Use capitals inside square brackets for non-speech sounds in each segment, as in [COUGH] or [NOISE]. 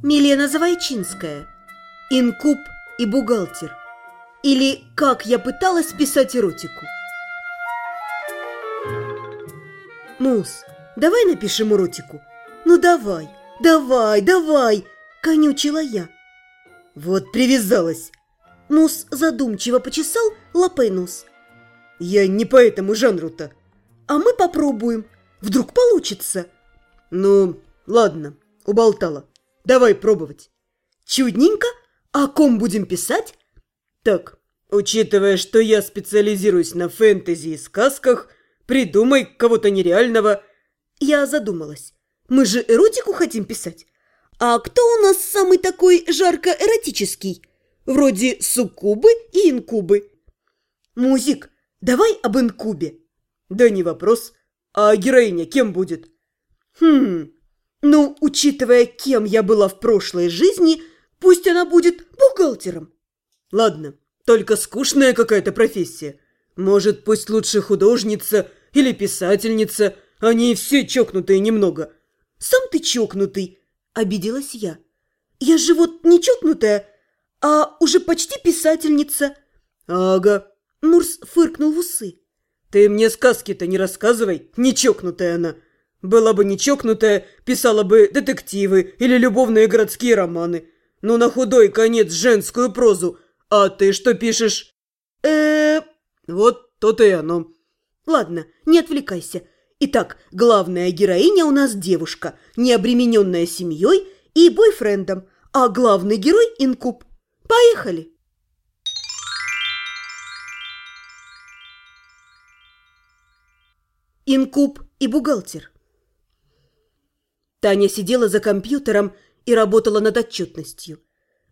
Милена Завойчинская. Инкуб и бухгалтер. Или «Как я пыталась писать эротику». Мус, давай напишем эротику. Ну давай, давай, давай, конючила я. Вот привязалась. Мус задумчиво почесал лапой нос. Я не по этому жанру-то. А мы попробуем. Вдруг получится. Ну, ладно, уболтала. Давай пробовать. Чудненько. О ком будем писать? Так, учитывая, что я специализируюсь на фэнтези и сказках, придумай кого-то нереального. Я задумалась. Мы же эротику хотим писать. А кто у нас самый такой жарко-эротический? Вроде суккубы и инкубы. Музик, давай об инкубе. Да не вопрос. А героиня кем будет? Хм, ну, учитывая, кем я была в прошлой жизни, пусть она будет бухгалтером. Ладно, только скучная какая-то профессия. Может, пусть лучше художница или писательница, они все чокнутые немного. Сам ты чокнутый, обиделась я. Я же вот не чокнутая, а уже почти писательница. Ага, Мурс фыркнул в усы. Ты мне сказки-то не рассказывай, не чокнутая она. Была бы не чокнутая, писала бы детективы или любовные городские романы. Ну, на худой конец женскую прозу. А ты что пишешь? э Вот то-то и оно. Ладно, не отвлекайся. Итак, главная героиня у нас девушка, не обремененная семьей и бойфрендом, а главный герой – инкуб. Поехали! Инкуб и бухгалтер. Таня сидела за компьютером и работала над отчетностью.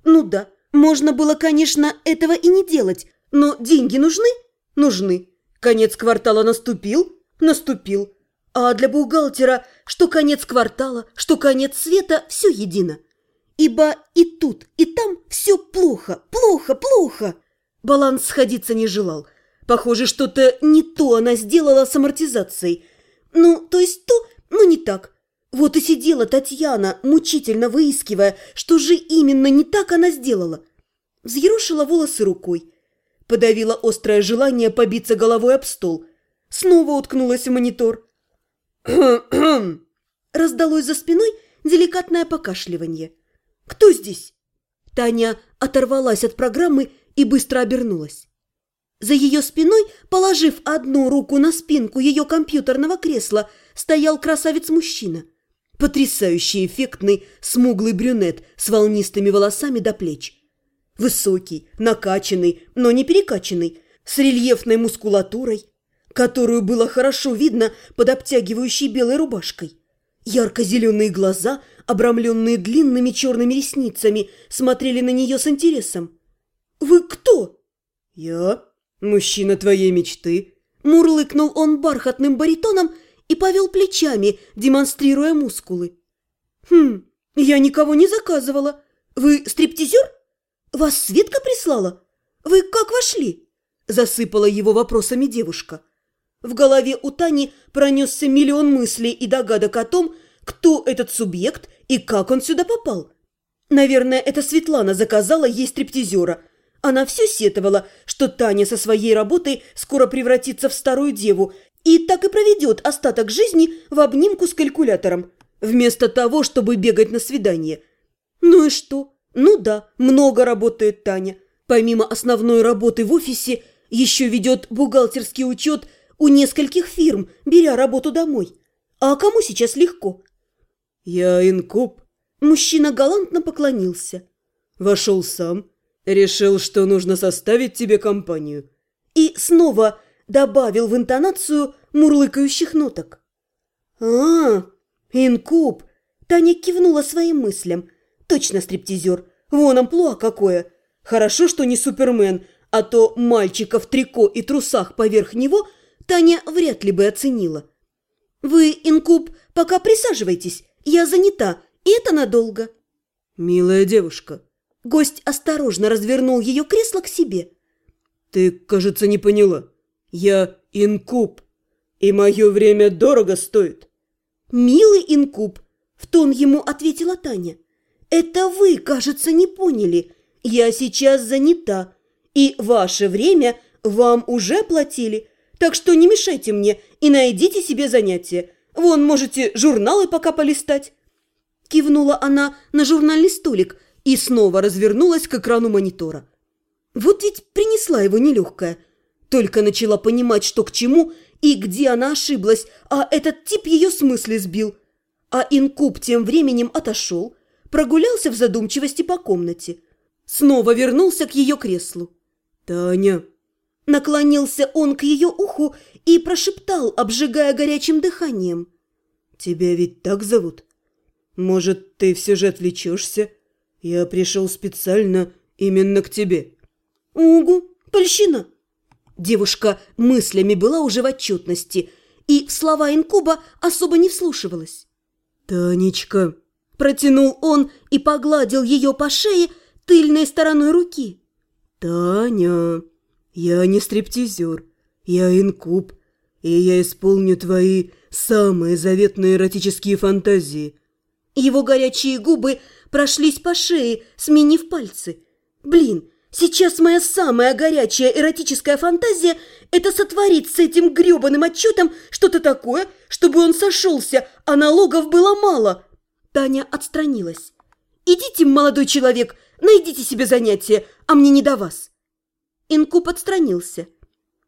Ну да, можно было, конечно, этого и не делать, но деньги нужны? Нужны. Конец квартала наступил? Наступил. А для бухгалтера что конец квартала, что конец света – все едино. Ибо и тут, и там все плохо, плохо, плохо. Баланс сходиться не желал. Похоже, что-то не то она сделала с амортизацией. Ну, то есть то, но не так. Вот и сидела Татьяна, мучительно выискивая, что же именно не так она сделала. Взъерошила волосы рукой. Подавила острое желание побиться головой об стол. Снова уткнулась в монитор. [CLEARS THROAT] Раздалось за спиной деликатное покашливание. «Кто здесь?» Таня оторвалась от программы и быстро обернулась. За ее спиной, положив одну руку на спинку ее компьютерного кресла, стоял красавец-мужчина – Потрясающе эффектный, смуглый брюнет с волнистыми волосами до плеч. Высокий, накачанный, но не перекачанный, с рельефной мускулатурой, которую было хорошо видно под обтягивающей белой рубашкой. Ярко-зеленые глаза, обрамленные длинными черными ресницами, смотрели на нее с интересом. «Вы кто?» «Я, мужчина твоей мечты», – мурлыкнул он бархатным баритоном – и повел плечами, демонстрируя мускулы. «Хм, я никого не заказывала. Вы стриптизер? Вас Светка прислала? Вы как вошли?» Засыпала его вопросами девушка. В голове у Тани пронесся миллион мыслей и догадок о том, кто этот субъект и как он сюда попал. Наверное, это Светлана заказала ей стриптизера. Она все сетовала, что Таня со своей работой скоро превратится в старую деву и так и проведет остаток жизни в обнимку с калькулятором, вместо того, чтобы бегать на свидание. Ну и что? Ну да, много работает Таня. Помимо основной работы в офисе, еще ведет бухгалтерский учет у нескольких фирм, беря работу домой. А кому сейчас легко? Я инкуб. Мужчина галантно поклонился. Вошел сам. Решил, что нужно составить тебе компанию. И снова добавил в интонацию мурлыкающих ноток. «А, инкуб!» Таня кивнула своим мыслям. «Точно стриптизер. Вон амплуа какое. Хорошо, что не Супермен, а то мальчика в трико и трусах поверх него Таня вряд ли бы оценила. «Вы, инкуб, пока присаживайтесь. Я занята, и это надолго». «Милая девушка». Гость осторожно развернул ее кресло к себе. «Ты, кажется, не поняла. Я инкуб, и мое время дорого стоит. Милый инкуб, в тон ему ответила Таня. Это вы, кажется, не поняли. Я сейчас занята, и ваше время вам уже платили, так что не мешайте мне и найдите себе занятие. Вон, можете журналы пока полистать». Кивнула она на журнальный столик и снова развернулась к экрану монитора. Вот ведь принесла его нелегкая. Только начала понимать, что к чему и где она ошиблась, а этот тип ее смысле сбил. А инкуб тем временем отошел, прогулялся в задумчивости по комнате. Снова вернулся к ее креслу. «Таня!» Наклонился он к ее уху и прошептал, обжигая горячим дыханием. «Тебя ведь так зовут? Может, ты все же отвлечешься? Я пришел специально именно к тебе». «Угу, польщина!» Девушка мыслями была уже в отчетности и в слова инкуба особо не вслушивалась. «Танечка!» – протянул он и погладил ее по шее тыльной стороной руки. «Таня, я не стриптизер, я инкуб, и я исполню твои самые заветные эротические фантазии». Его горячие губы прошлись по шее, сменив пальцы. «Блин, Сейчас моя самая горячая эротическая фантазия – это сотворить с этим грёбаным отчетом что-то такое, чтобы он сошелся, а налогов было мало. Таня отстранилась. «Идите, молодой человек, найдите себе занятие, а мне не до вас». Инкуб отстранился.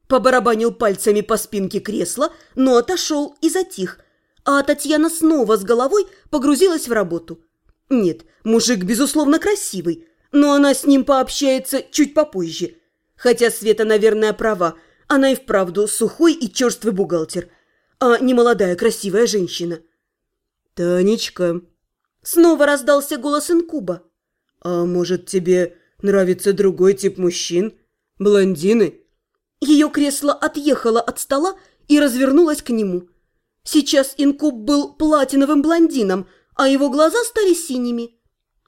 Побарабанил пальцами по спинке кресла, но отошел и затих, а Татьяна снова с головой погрузилась в работу. Нет, мужик, безусловно, красивый, но она с ним пообщается чуть попозже. Хотя Света, наверное, права. Она и вправду сухой и черствый бухгалтер, а не молодая красивая женщина. «Танечка!» Снова раздался голос инкуба. «А может, тебе нравится другой тип мужчин? Блондины?» Ее кресло отъехало от стола и развернулось к нему. Сейчас инкуб был платиновым блондином, а его глаза стали синими.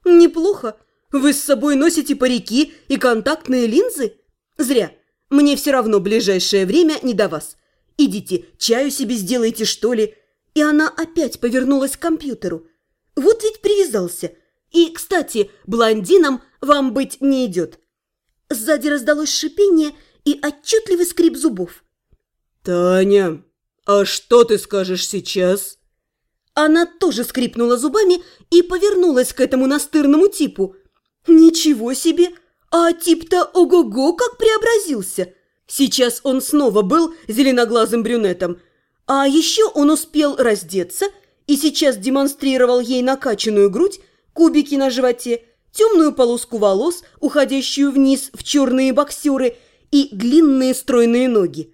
«Неплохо!» Вы с собой носите парики и контактные линзы? Зря. Мне все равно ближайшее время не до вас. Идите, чаю себе сделайте, что ли. И она опять повернулась к компьютеру. Вот ведь привязался. И, кстати, блондином вам быть не идет. Сзади раздалось шипение и отчетливый скрип зубов. «Таня, а что ты скажешь сейчас?» Она тоже скрипнула зубами и повернулась к этому настырному типу – Ничего себе! А тип-то ого-го как преобразился! Сейчас он снова был зеленоглазым брюнетом. А еще он успел раздеться и сейчас демонстрировал ей накачанную грудь, кубики на животе, темную полоску волос, уходящую вниз в черные боксеры и длинные стройные ноги.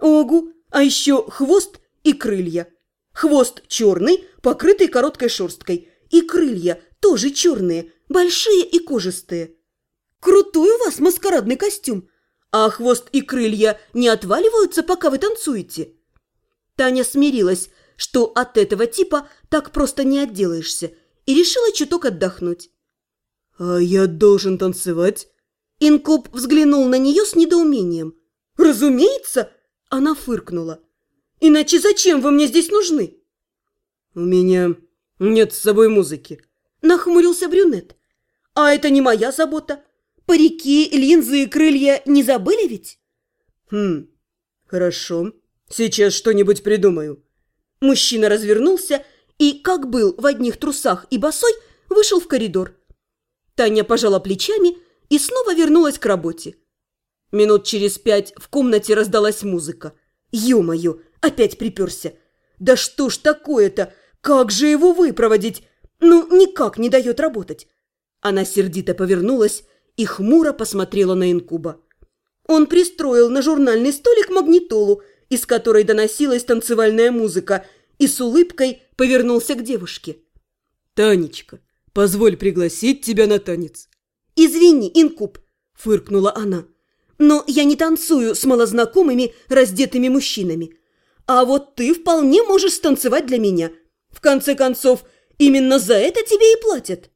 Огу, а еще хвост и крылья. Хвост черный, покрытый короткой шерсткой, и крылья тоже черные – большие и кожистые. Крутой у вас маскарадный костюм. А хвост и крылья не отваливаются, пока вы танцуете? Таня смирилась, что от этого типа так просто не отделаешься, и решила чуток отдохнуть. «А я должен танцевать?» Инкуб взглянул на нее с недоумением. «Разумеется!» – она фыркнула. «Иначе зачем вы мне здесь нужны?» «У меня нет с собой музыки», – нахмурился брюнет. А это не моя забота. Парики, линзы и крылья не забыли ведь? Хм, хорошо. Сейчас что-нибудь придумаю. Мужчина развернулся и, как был в одних трусах и босой, вышел в коридор. Таня пожала плечами и снова вернулась к работе. Минут через пять в комнате раздалась музыка. Ё-моё, опять приперся. Да что ж такое-то? Как же его выпроводить? Ну, никак не дает работать. Она сердито повернулась и хмуро посмотрела на инкуба. Он пристроил на журнальный столик магнитолу, из которой доносилась танцевальная музыка, и с улыбкой повернулся к девушке. «Танечка, позволь пригласить тебя на танец». «Извини, инкуб», – фыркнула она, – «но я не танцую с малознакомыми раздетыми мужчинами. А вот ты вполне можешь станцевать для меня. В конце концов, именно за это тебе и платят».